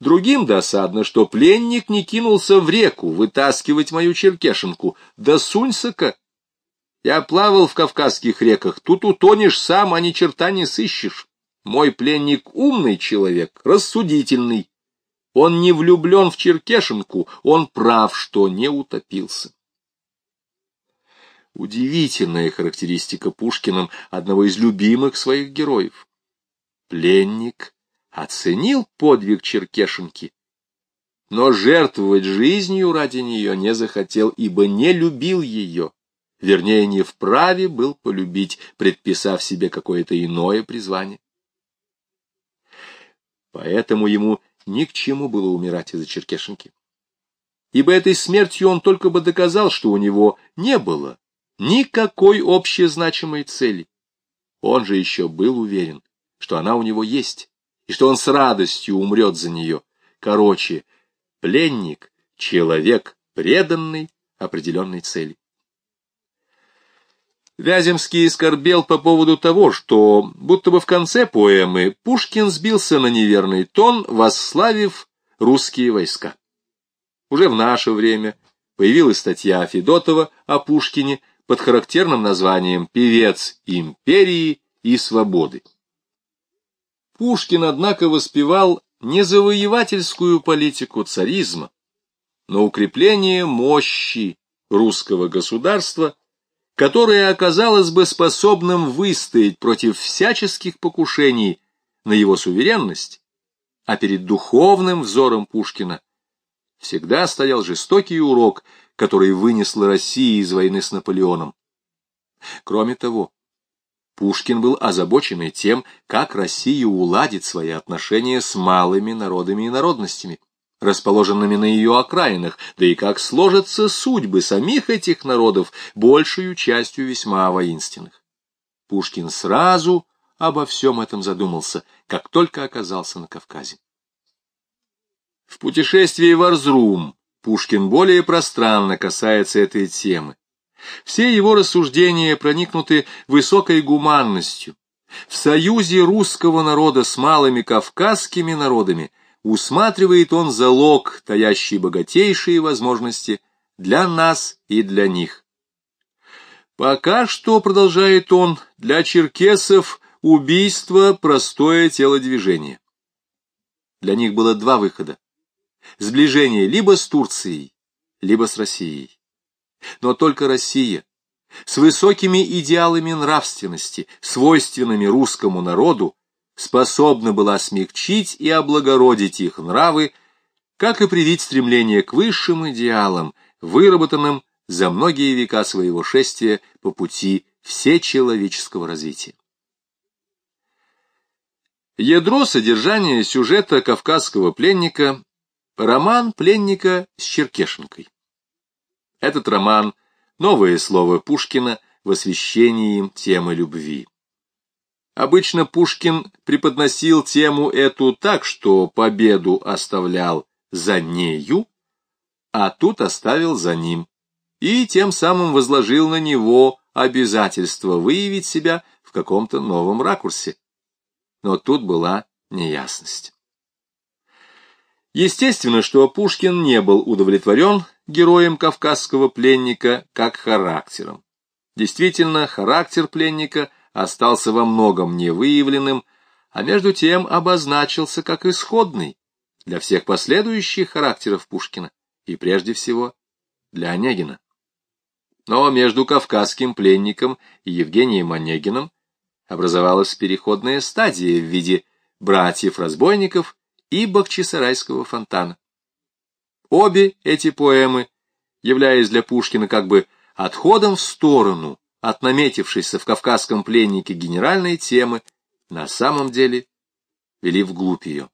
Другим досадно, что пленник не кинулся в реку вытаскивать мою черкешенку. Да сунься-ка! Я плавал в кавказских реках, тут утонешь сам, а ни черта не сыщешь. Мой пленник умный человек, рассудительный. Он не влюблен в черкешенку, он прав, что не утопился. Удивительная характеристика Пушкиным одного из любимых своих героев. Пленник оценил подвиг черкешенки, но жертвовать жизнью ради нее не захотел, ибо не любил ее, вернее, не вправе был полюбить, предписав себе какое-то иное призвание. Поэтому ему ни к чему было умирать из-за черкешенки. Ибо этой смертью он только бы доказал, что у него не было никакой общезначимой цели. Он же еще был уверен, что она у него есть, и что он с радостью умрет за нее. Короче, пленник — человек, преданный определенной цели. Вяземский скорбел по поводу того, что, будто бы в конце поэмы, Пушкин сбился на неверный тон, восславив русские войска. Уже в наше время появилась статья Федотова о Пушкине под характерным названием «Певец империи и свободы». Пушкин, однако, воспевал не завоевательскую политику царизма, но укрепление мощи русского государства которое оказалось бы способным выстоять против всяческих покушений на его суверенность, а перед духовным взором Пушкина всегда стоял жестокий урок, который вынесла Россия из войны с Наполеоном. Кроме того, Пушкин был озабочен и тем, как Россия уладит свои отношения с малыми народами и народностями расположенными на ее окраинах, да и как сложатся судьбы самих этих народов, большую частью весьма воинственных. Пушкин сразу обо всем этом задумался, как только оказался на Кавказе. В путешествии в Арзрум Пушкин более пространно касается этой темы. Все его рассуждения проникнуты высокой гуманностью. В союзе русского народа с малыми кавказскими народами – усматривает он залог, таящий богатейшие возможности для нас и для них. Пока что, продолжает он, для черкесов убийство – простое телодвижение. Для них было два выхода. Сближение либо с Турцией, либо с Россией. Но только Россия, с высокими идеалами нравственности, свойственными русскому народу, способна была смягчить и облагородить их нравы, как и привить стремление к высшим идеалам, выработанным за многие века своего шествия по пути всечеловеческого развития. Ядро содержания сюжета «Кавказского пленника» — роман пленника с Черкешенкой. Этот роман — новое слово Пушкина в освещении темы любви. Обычно Пушкин преподносил тему эту так, что победу оставлял за нею, а тут оставил за ним, и тем самым возложил на него обязательство выявить себя в каком-то новом ракурсе. Но тут была неясность. Естественно, что Пушкин не был удовлетворен героем кавказского пленника как характером. Действительно, характер пленника – остался во многом невыявленным, а между тем обозначился как исходный для всех последующих характеров Пушкина и прежде всего для Онегина. Но между кавказским пленником и Евгением Онегиным образовалась переходная стадия в виде братьев-разбойников и Бахчисарайского фонтана. Обе эти поэмы, являясь для Пушкина как бы отходом в сторону от наметившейся в кавказском пленнике генеральной темы, на самом деле вели вглубь ее.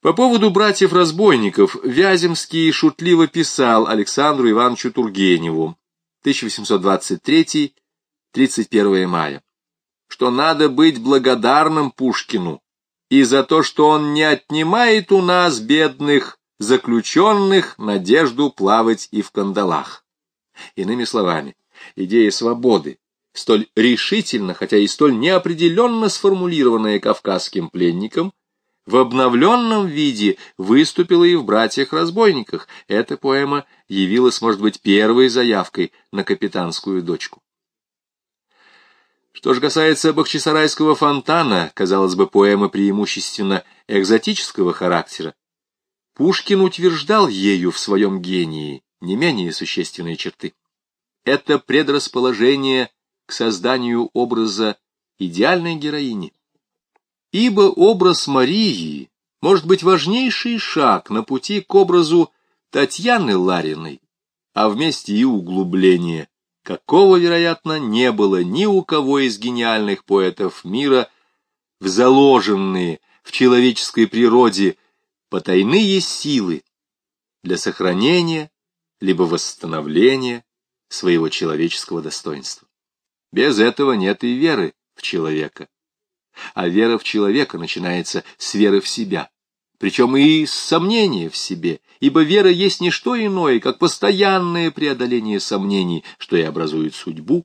По поводу братьев-разбойников Вяземский шутливо писал Александру Ивановичу Тургеневу 1823-31 мая, что надо быть благодарным Пушкину и за то, что он не отнимает у нас, бедных заключенных, надежду плавать и в кандалах. Иными словами, идея свободы, столь решительно, хотя и столь неопределенно сформулированная кавказским пленником, в обновленном виде выступила и в «Братьях-разбойниках». Эта поэма явилась, может быть, первой заявкой на капитанскую дочку. Что же касается Бахчисарайского фонтана, казалось бы, поэма преимущественно экзотического характера, Пушкин утверждал ею в своем гении не менее существенные черты. Это предрасположение к созданию образа идеальной героини. Ибо образ Марии может быть важнейший шаг на пути к образу Татьяны Лариной, а вместе и углубление, какого, вероятно, не было ни у кого из гениальных поэтов мира, в заложенные в человеческой природе потайные силы для сохранения либо восстановления своего человеческого достоинства. Без этого нет и веры в человека а вера в человека начинается с веры в себя, причем и сомнения в себе, ибо вера есть не что иное, как постоянное преодоление сомнений, что и образует судьбу.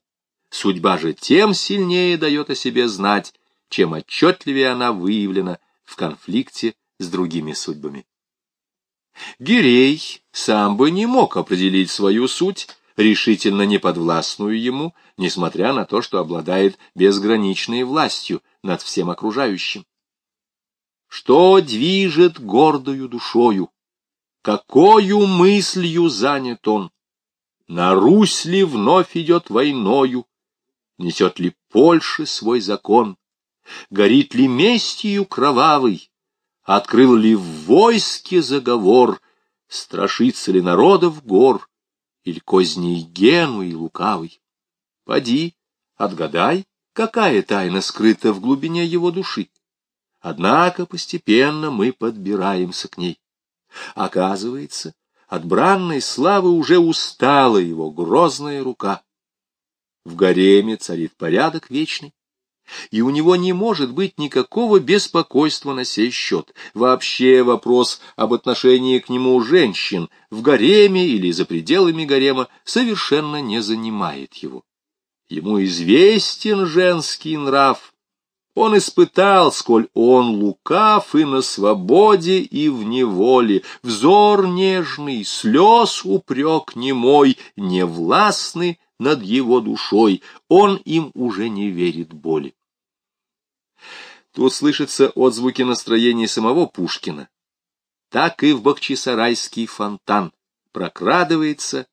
Судьба же тем сильнее дает о себе знать, чем отчетливее она выявлена в конфликте с другими судьбами. Гирей сам бы не мог определить свою суть, решительно неподвластную ему, несмотря на то, что обладает безграничной властью над всем окружающим. Что движет гордою душою? Какою мыслью занят он? На Русь ли вновь идет войною? Несет ли Польши свой закон? Горит ли местью кровавый? Открыл ли в войске заговор? Страшится ли народов гор? Или козней Гену и лукавый? Поди, отгадай, какая тайна скрыта в глубине его души. Однако постепенно мы подбираемся к ней. Оказывается, от бранной славы уже устала его грозная рука. В гареме царит порядок вечный, и у него не может быть никакого беспокойства на сей счет. Вообще вопрос об отношении к нему женщин в гареме или за пределами гарема совершенно не занимает его. Ему известен женский нрав. Он испытал, сколь он лукав и на свободе, и в неволе. Взор нежный, слез упрек немой, не властны над его душой. Он им уже не верит боли. Тут слышатся отзвуки настроений самого Пушкина. Так и в Бахчисарайский фонтан прокрадывается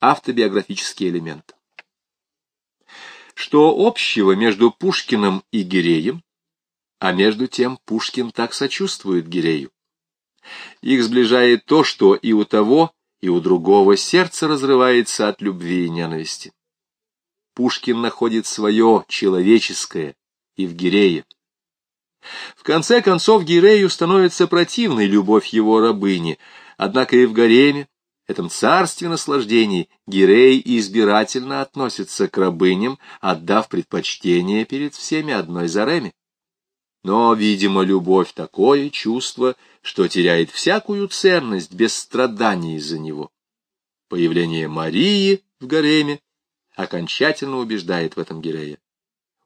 автобиографический элемент. Что общего между Пушкиным и Гиреем, а между тем Пушкин так сочувствует Гирею. Их сближает то, что и у того, и у другого сердце разрывается от любви и ненависти. Пушкин находит свое человеческое и в Гирее. В конце концов Гирею становится противной любовь его рабыни, однако и в гареме, этом царстве наслаждений, Гирей избирательно относится к рабыням, отдав предпочтение перед всеми одной Зареме. Но, видимо, любовь — такое чувство, что теряет всякую ценность без страданий из-за него. Появление Марии в гареме окончательно убеждает в этом Гирея.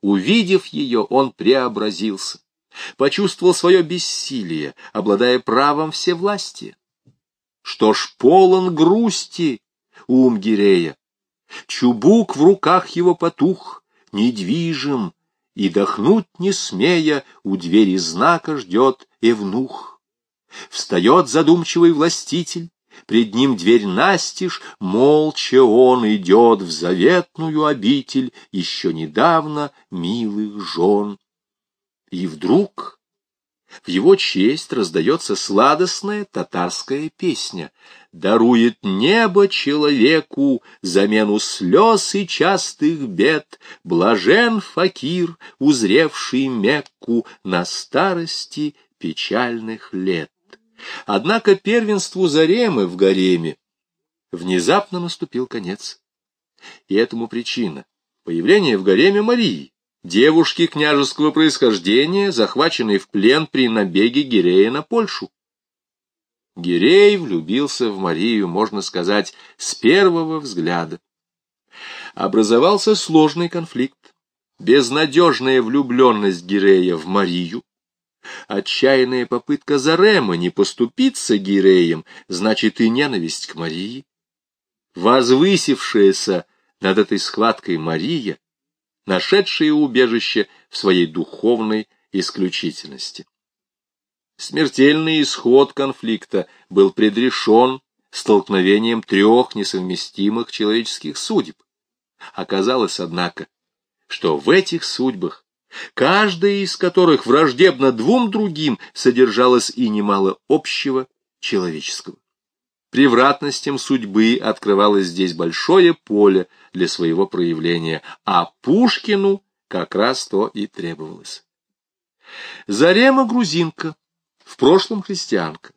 Увидев ее, он преобразился почувствовал свое бессилие, обладая правом всевластия. Что ж, полон грусти ум Гирея. Чубук в руках его потух, недвижим, и дохнуть не смея, у двери знака ждет Эвнух. Встает задумчивый властитель, пред ним дверь настежь, молча он идет в заветную обитель еще недавно милых жен. И вдруг в его честь раздается сладостная татарская песня. Дарует небо человеку замену слез и частых бед, Блажен факир, узревший Мекку на старости печальных лет. Однако первенству Заремы в гареме внезапно наступил конец. И этому причина — появление в гареме Марии девушки княжеского происхождения, захваченной в плен при набеге Гирея на Польшу. Гирей влюбился в Марию, можно сказать, с первого взгляда. Образовался сложный конфликт. Безнадежная влюбленность Гирея в Марию, Отчаянная попытка Зарема не поступиться Гиреем, значит и ненависть к Марии. Возвысившаяся над этой схваткой Мария, нашедшая убежище в своей духовной исключительности. Смертельный исход конфликта был предрешен столкновением трех несовместимых человеческих судеб. Оказалось, однако, что в этих судьбах, каждая из которых враждебно двум другим, содержалось и немало общего человеческого. Превратностям судьбы открывалось здесь большое поле для своего проявления, а Пушкину как раз то и требовалось. Зарема грузинка, в прошлом христианка.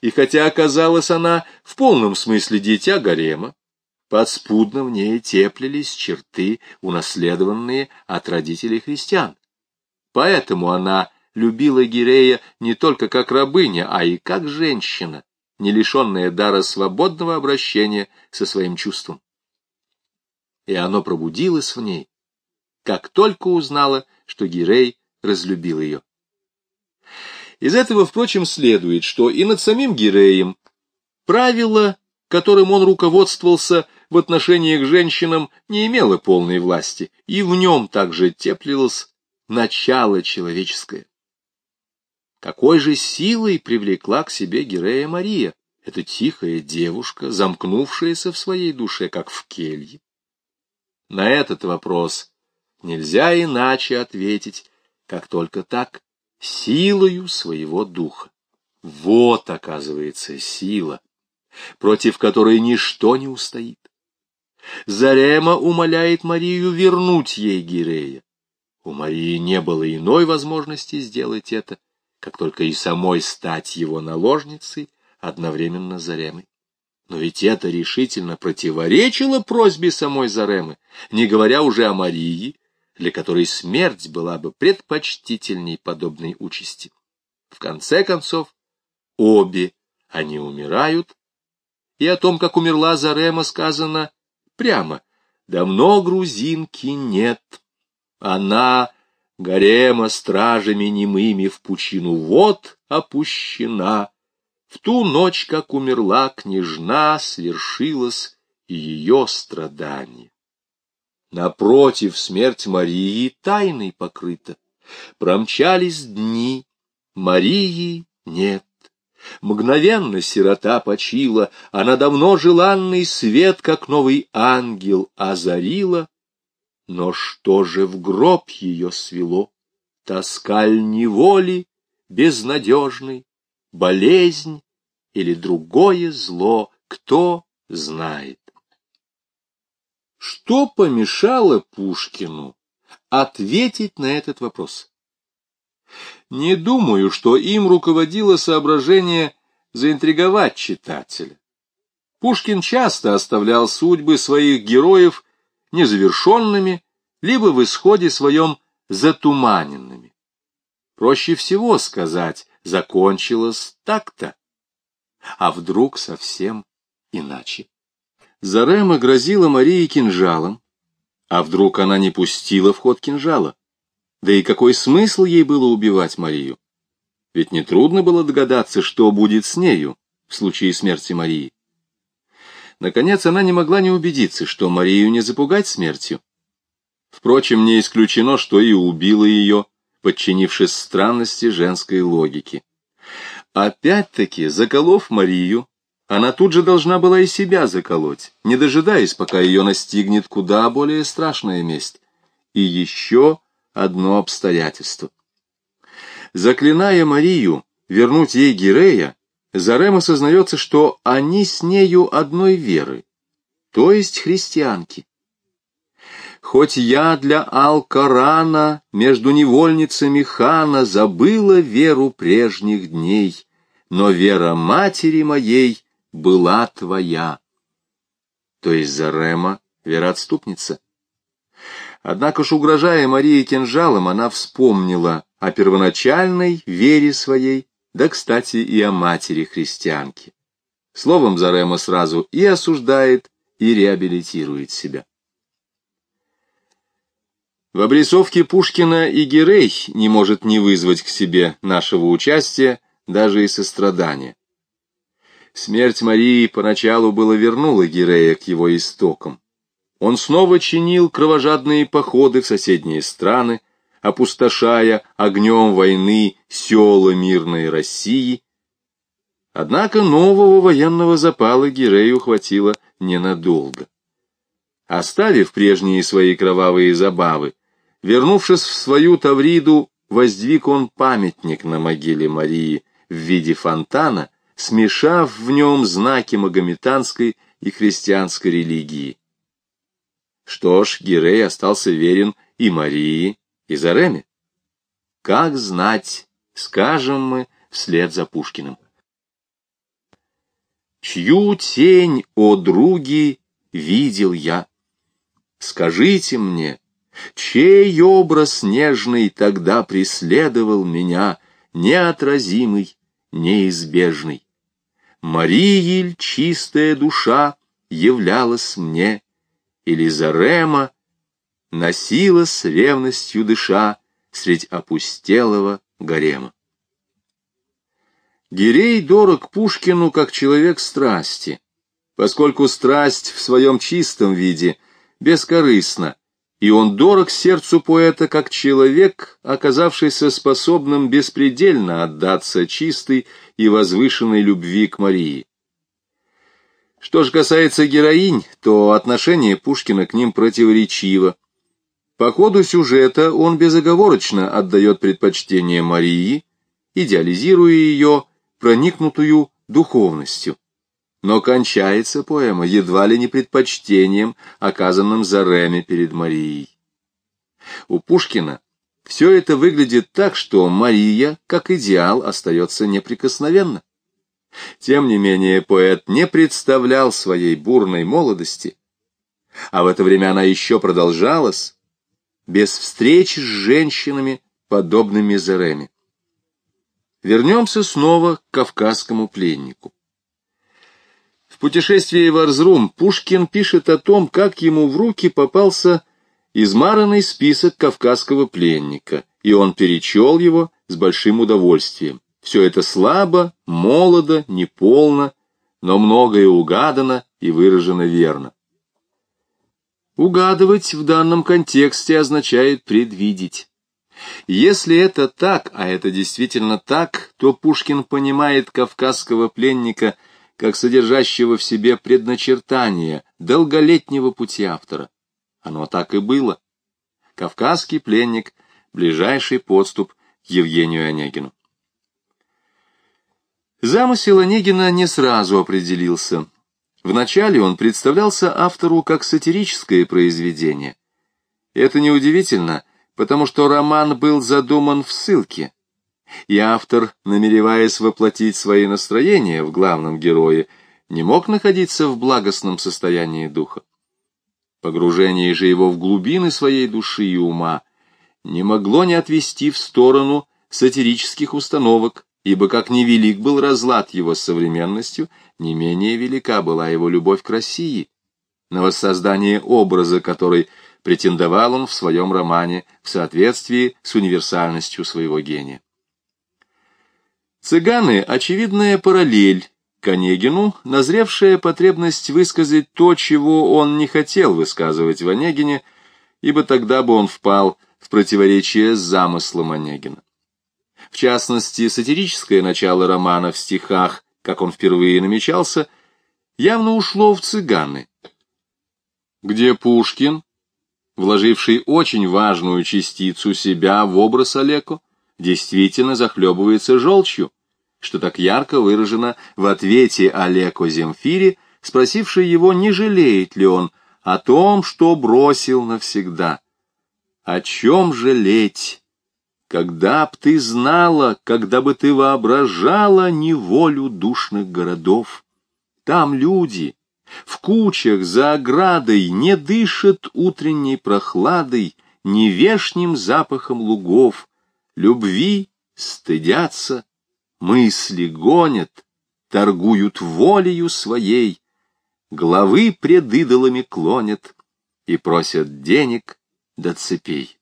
И хотя оказалась она в полном смысле дитя гарема, подспудно в ней теплились черты, унаследованные от родителей христиан. Поэтому она любила Гирея не только как рабыня, а и как женщина, не лишенная дара свободного обращения со своим чувством. И оно пробудилось в ней, как только узнала, что Гирей разлюбил ее. Из этого, впрочем, следует, что и над самим Гиреем правило, которым он руководствовался в отношении к женщинам, не имело полной власти, и в нем также теплилось начало человеческое. Какой же силой привлекла к себе Гирея Мария, эта тихая девушка, замкнувшаяся в своей душе, как в келье? На этот вопрос нельзя иначе ответить, как только так, силою своего духа. Вот, оказывается, сила, против которой ничто не устоит. Зарема умоляет Марию вернуть ей Гирея. У Марии не было иной возможности сделать это, как только и самой стать его наложницей одновременно Заремой. Но ведь это решительно противоречило просьбе самой Заремы, не говоря уже о Марии, для которой смерть была бы предпочтительней подобной участи. В конце концов, обе они умирают, и о том, как умерла Зарема, сказано прямо. Давно грузинки нет. Она, гарема стражами немыми в пучину вод опущена. В ту ночь, как умерла княжна, свершилось ее страдание. Напротив, смерть Марии тайной покрыта. Промчались дни, Марии нет. Мгновенно сирота почила, она давно желанный свет, как новый ангел, озарила. Но что же в гроб ее свело? Тоскаль неволи, безнадежный, болезнь или другое зло, кто знает. Что помешало Пушкину ответить на этот вопрос? Не думаю, что им руководило соображение заинтриговать читателя. Пушкин часто оставлял судьбы своих героев незавершенными, либо в исходе своем затуманенными. Проще всего сказать «закончилось так-то», а вдруг совсем иначе. Зарема грозила Марии кинжалом, а вдруг она не пустила в ход кинжала? Да и какой смысл ей было убивать Марию? Ведь нетрудно было догадаться, что будет с нею в случае смерти Марии. Наконец, она не могла не убедиться, что Марию не запугать смертью. Впрочем, не исключено, что и убила ее, подчинившись странности женской логики. Опять-таки, заколов Марию, она тут же должна была и себя заколоть, не дожидаясь, пока ее настигнет куда более страшная месть. И еще одно обстоятельство. Заклиная Марию вернуть ей Гирея, Зарем осознается, что они с нею одной веры, то есть христианки. Хоть я для Алкорана между невольницами хана забыла веру прежних дней, но вера матери моей была твоя. То есть Зарема — вероотступница. Однако ж, угрожая Марии кинжалом, она вспомнила о первоначальной вере своей, да, кстати, и о матери христианки. Словом, Зарема сразу и осуждает, и реабилитирует себя. В обрисовке Пушкина и Герей не может не вызвать к себе нашего участия, даже и сострадания. Смерть Марии поначалу было вернула Гирея к его истокам. Он снова чинил кровожадные походы в соседние страны, опустошая огнем войны села мирной России. Однако нового военного запала Гирею хватило ненадолго. Оставив прежние свои кровавые забавы, вернувшись в свою Тавриду, воздвиг он памятник на могиле Марии в виде фонтана, смешав в нем знаки магометанской и христианской религии. Что ж, Гирей остался верен и Марии, и Зареме. Как знать, скажем мы вслед за Пушкиным. Чью тень, о други, видел я? Скажите мне, чей образ нежный тогда преследовал меня, неотразимый, неизбежный? Марииль чистая душа являлась мне, или Зарема носила с ревностью дыша средь опустелого гарема. Гирей дорог Пушкину как человек страсти, поскольку страсть в своем чистом виде бескорыстна, и он дорог сердцу поэта как человек, оказавшийся способным беспредельно отдаться чистой и возвышенной любви к Марии. Что же касается героинь, то отношение Пушкина к ним противоречиво. По ходу сюжета он безоговорочно отдает предпочтение Марии, идеализируя ее, проникнутую духовностью. Но кончается поэма едва ли не предпочтением, оказанным Зареме перед Марией. У Пушкина все это выглядит так, что Мария, как идеал, остается неприкосновенна. Тем не менее, поэт не представлял своей бурной молодости, а в это время она еще продолжалась, без встреч с женщинами, подобными Зареме. Вернемся снова к кавказскому пленнику. В путешествии в Арзрум Пушкин пишет о том, как ему в руки попался измаранный список кавказского пленника, и он перечел его с большим удовольствием. Все это слабо, молодо, неполно, но многое угадано и выражено верно. Угадывать в данном контексте означает предвидеть. Если это так, а это действительно так, то Пушкин понимает кавказского пленника как содержащего в себе предначертание долголетнего пути автора. Оно так и было. Кавказский пленник — ближайший подступ к Евгению Онегину. Замысел Онегина не сразу определился. Вначале он представлялся автору как сатирическое произведение. Это неудивительно, потому что роман был задуман в ссылке, и автор, намереваясь воплотить свои настроения в главном герое, не мог находиться в благостном состоянии духа. Погружение же его в глубины своей души и ума не могло не отвести в сторону сатирических установок, ибо как невелик был разлад его с современностью, не менее велика была его любовь к России, на воссоздание образа который претендовал он в своем романе в соответствии с универсальностью своего гения. «Цыганы» — очевидная параллель к Онегину, назревшая потребность высказать то, чего он не хотел высказывать в Онегине, ибо тогда бы он впал в противоречие с замыслом Онегина. В частности, сатирическое начало романа в стихах, как он впервые намечался, явно ушло в цыганы, где Пушкин, вложивший очень важную частицу себя в образ Олеко, действительно захлебывается желчью, что так ярко выражено в ответе Олеко Земфире, спросившей его, не жалеет ли он о том, что бросил навсегда. О чем жалеть? Когда б ты знала, когда бы ты воображала неволю душных городов. Там люди в кучах за оградой не дышат утренней прохладой, не вешним запахом лугов, любви стыдятся, мысли гонят, торгуют волею своей, главы пред идолами клонят и просят денег до цепей.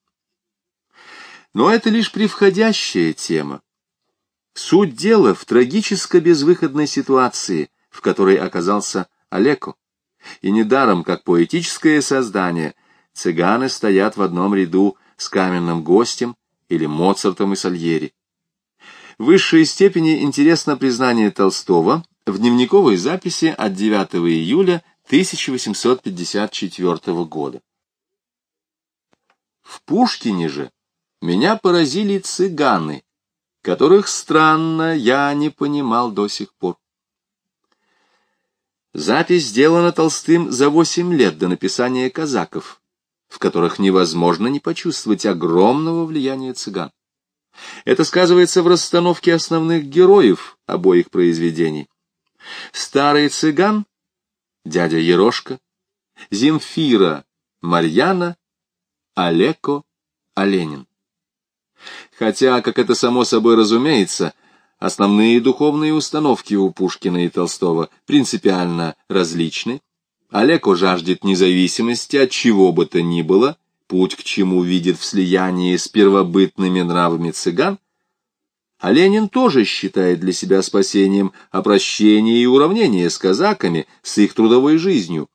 Но это лишь превходящая тема. Суть дела в трагически безвыходной ситуации, в которой оказался Олеко. И недаром, как поэтическое создание, цыганы стоят в одном ряду с каменным гостем или Моцартом и Сальери. В высшей степени интересно признание Толстого в дневниковой записи от 9 июля 1854 года. В Пушкине же меня поразили цыганы, которых, странно, я не понимал до сих пор. Запись сделана Толстым за восемь лет до написания «Казаков», в которых невозможно не почувствовать огромного влияния цыган. Это сказывается в расстановке основных героев обоих произведений. Старый цыган, дядя Ерошка, Земфира, Марьяна, Олеко, Оленин. Хотя, как это само собой разумеется, основные духовные установки у Пушкина и Толстого принципиально различны. Олеко жаждет независимости от чего бы то ни было, путь к чему видит в слиянии с первобытными нравами цыган, а Ленин тоже считает для себя спасением опрощение и уравнение с казаками, с их трудовой жизнью.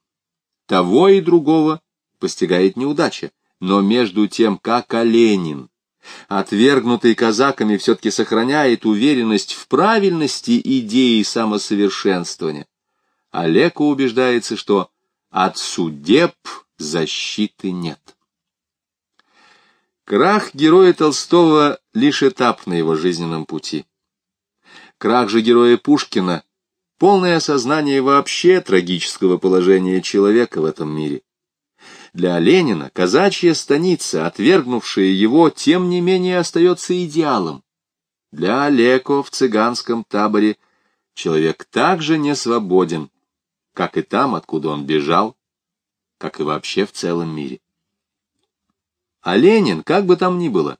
Того и другого постигает неудача, но между тем, как Оленин отвергнутый казаками, все-таки сохраняет уверенность в правильности идеи самосовершенствования. Олеко убеждается, что от судеб защиты нет. Крах героя Толстого — лишь этап на его жизненном пути. Крах же героя Пушкина — полное осознание вообще трагического положения человека в этом мире. Для Ленина казачья станица, отвергнувшая его, тем не менее остается идеалом. Для Олеко в цыганском таборе человек также не свободен, как и там, откуда он бежал, как и вообще в целом мире. А Ленин, как бы там ни было,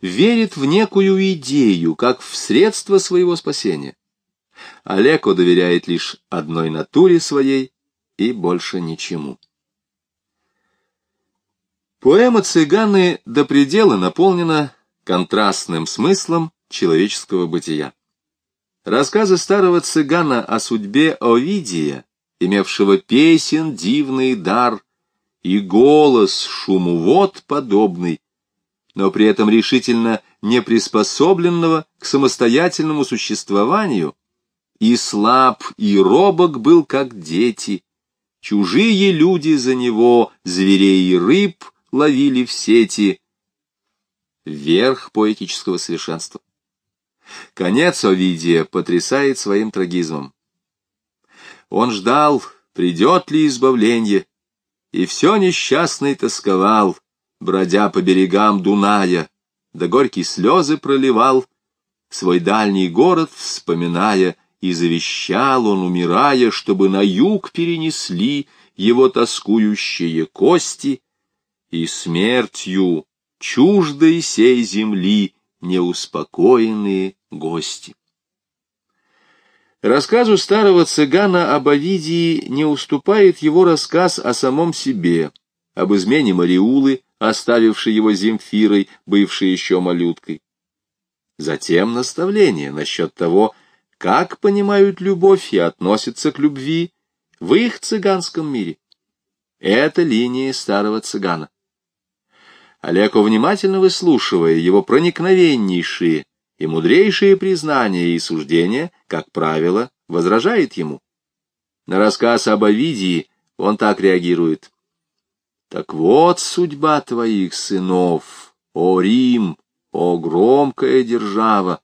верит в некую идею, как в средство своего спасения. Олеко доверяет лишь одной натуре своей и больше ничему. Поэма «Цыганы» до предела наполнена контрастным смыслом человеческого бытия. Рассказы старого цыгана о судьбе Овидия, имевшего песен дивный дар и голос шумовод подобный, но при этом решительно не приспособленного к самостоятельному существованию, и слаб, и робок был, как дети, чужие люди за него, зверей и рыб, ловили в сети верх поэтического совершенства. Конец Овидия потрясает своим трагизмом. Он ждал, придет ли избавление, и все несчастный тосковал, бродя по берегам Дуная, да горькие слезы проливал, свой дальний город вспоминая, и завещал он, умирая, чтобы на юг перенесли его тоскующие кости, и смертью чуждой сей земли неуспокоенные гости. Рассказу старого цыгана об Овидии не уступает его рассказ о самом себе, об измене Мариулы, оставившей его Земфирой, бывшей еще малюткой. Затем наставление насчет того, как понимают любовь и относятся к любви в их цыганском мире. Это линия старого цыгана. Олеко, внимательно выслушивая его проникновеннейшие и мудрейшие признания и суждения, как правило, возражает ему. На рассказ об Овидии он так реагирует. «Так вот судьба твоих сынов, о Рим, о громкая держава!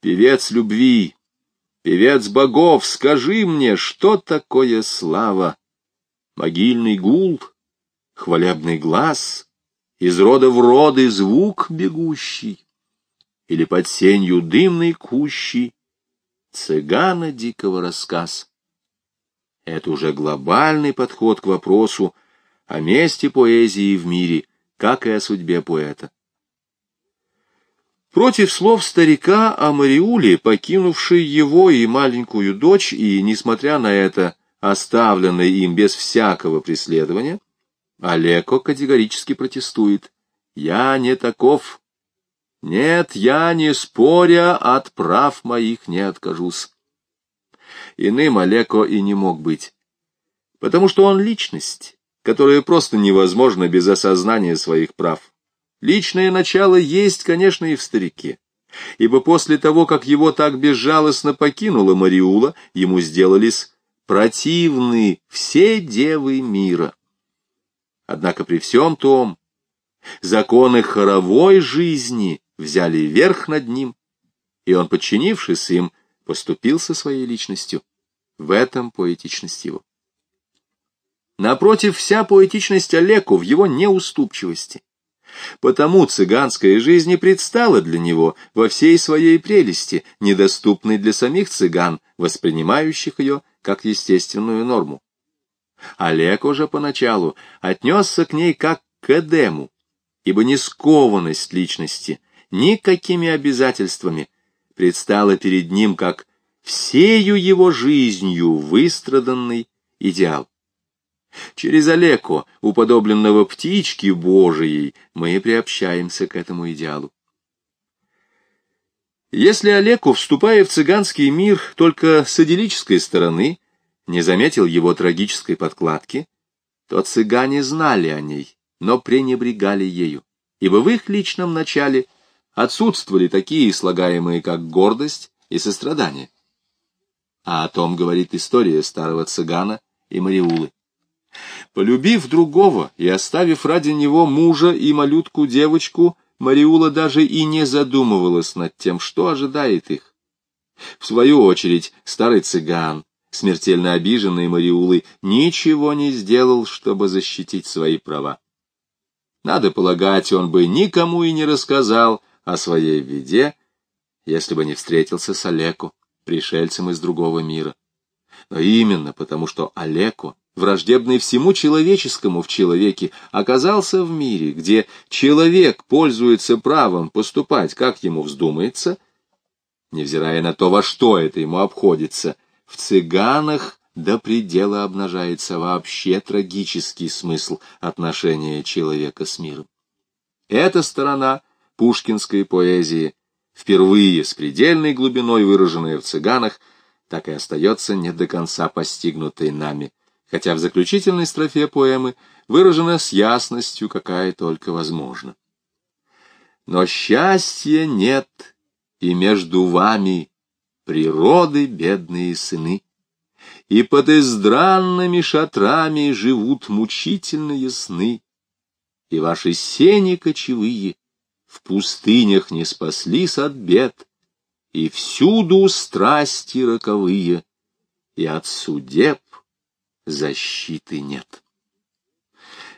Певец любви, певец богов, скажи мне, что такое слава? Могильный гул, хвалебный глаз — из рода в роды звук бегущий, или под сенью дымной кущи цыгана дикого рассказ. Это уже глобальный подход к вопросу о месте поэзии в мире, как и о судьбе поэта. Против слов старика о Мариуле, покинувшей его и маленькую дочь, и, несмотря на это, оставленной им без всякого преследования, Олеко категорически протестует. Я не таков. Нет, я не споря, от прав моих не откажусь. Иным Олеко и не мог быть, потому что он личность, которая просто невозможна без осознания своих прав. Личное начало есть, конечно, и в старике, ибо после того, как его так безжалостно покинула Мариула, ему сделались противны все девы мира. Однако при всем том, законы хоровой жизни взяли верх над ним, и он, подчинившись им, поступил со своей личностью. В этом поэтичность его. Напротив, вся поэтичность Олеку в его неуступчивости. Потому цыганская жизнь и предстала для него во всей своей прелести, недоступной для самих цыган, воспринимающих ее как естественную норму. Олег уже поначалу отнесся к ней как к Эдему, ибо не скованность личности никакими обязательствами предстала перед ним как всею его жизнью выстраданный идеал. Через Олеко, уподобленного птичке Божией, мы приобщаемся к этому идеалу. Если Олеко, вступая в цыганский мир только с идиллической стороны, не заметил его трагической подкладки, то цыгане знали о ней, но пренебрегали ею, ибо в их личном начале отсутствовали такие слагаемые, как гордость и сострадание. А о том говорит история старого цыгана и Мариулы. Полюбив другого и оставив ради него мужа и малютку-девочку, Мариула даже и не задумывалась над тем, что ожидает их. В свою очередь, старый цыган, смертельно обиженный Мариулой, ничего не сделал, чтобы защитить свои права. Надо полагать, он бы никому и не рассказал о своей беде, если бы не встретился с Олеко, пришельцем из другого мира. Но именно потому, что Олеко враждебный всему человеческому в человеке, оказался в мире, где человек пользуется правом поступать, как ему вздумается, невзирая на то, во что это ему обходится, в цыганах до предела обнажается вообще трагический смысл отношения человека с миром. Эта сторона пушкинской поэзии, впервые с предельной глубиной выраженная в цыганах, так и остается не до конца постигнутой нами хотя в заключительной строфе поэмы выражена с ясностью, какая только возможна. Но счастья нет и между вами, природы бедные сыны, и под издранными шатрами живут мучительные сны, и ваши сени кочевые в пустынях не спаслись от бед, и всюду страсти роковые, и от судеб защиты нет.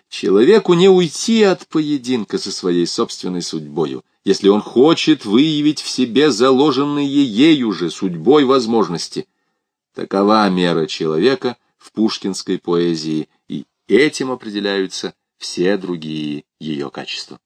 Человеку не уйти от поединка со своей собственной судьбою, если он хочет выявить в себе заложенные ею же судьбой возможности. Такова мера человека в пушкинской поэзии, и этим определяются все другие ее качества.